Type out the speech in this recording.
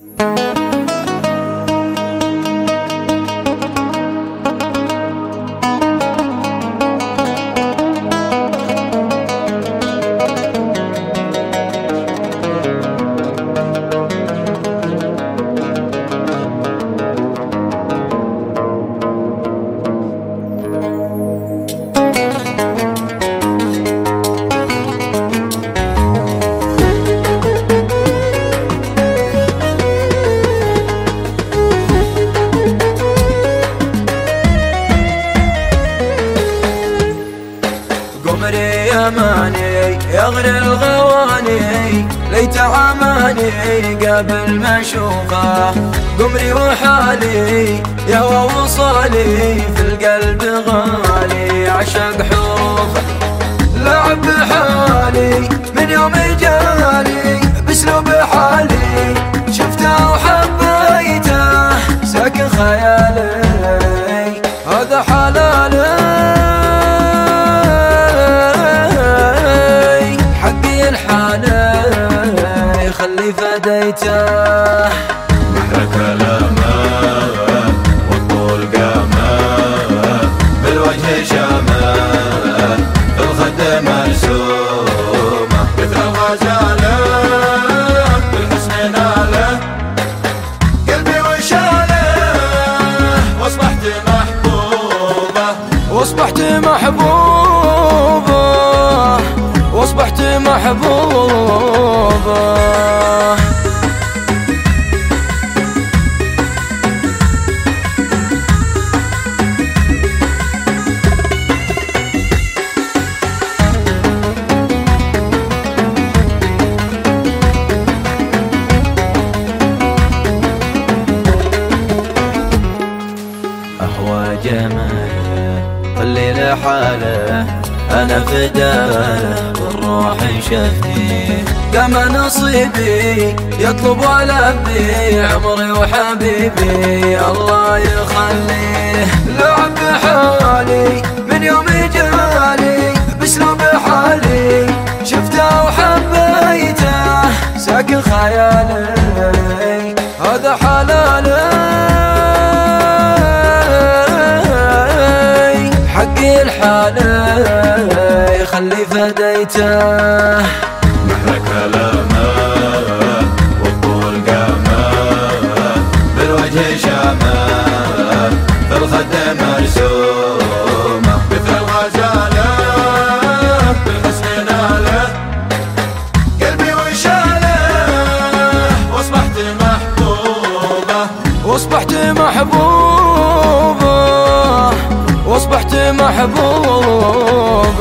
قمري يماني يغري الغواني ليت عماني قبل ما أشوفه. قمري وحالي يا وصالي في القلب غالي عشق حروفه لعب بحالي من يوم جالي بأسلوب حالي شفته وحبيته ساكن خيالي بحر كلامه والطول بالوجه شامة الخد مرسومه مثل الغزالة بالحسن نالة. قلبي وشاله واصبحت محبوبة. واصبحت محبوبة. واصبحت محبوبة. أهوى جماله خلي لحاله أنا فداله والروح شفتي كما نصيبي يطلب ولبي عمري وحبيبي الله يخليه. لعب بحالي من يوم جالي بأسلوب حالي شفته وحبيته. ساكن خيالي هذا حلالي. الحالي خلي فديته. بحر كلامه والطول قامه بالوجه شامه في الخد مرسومة. مثل الغزاله بالحسن ناله قلبي وشاله واصبحت محبوبة واصبحت محبوبة. محبوبه